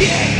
Yeah.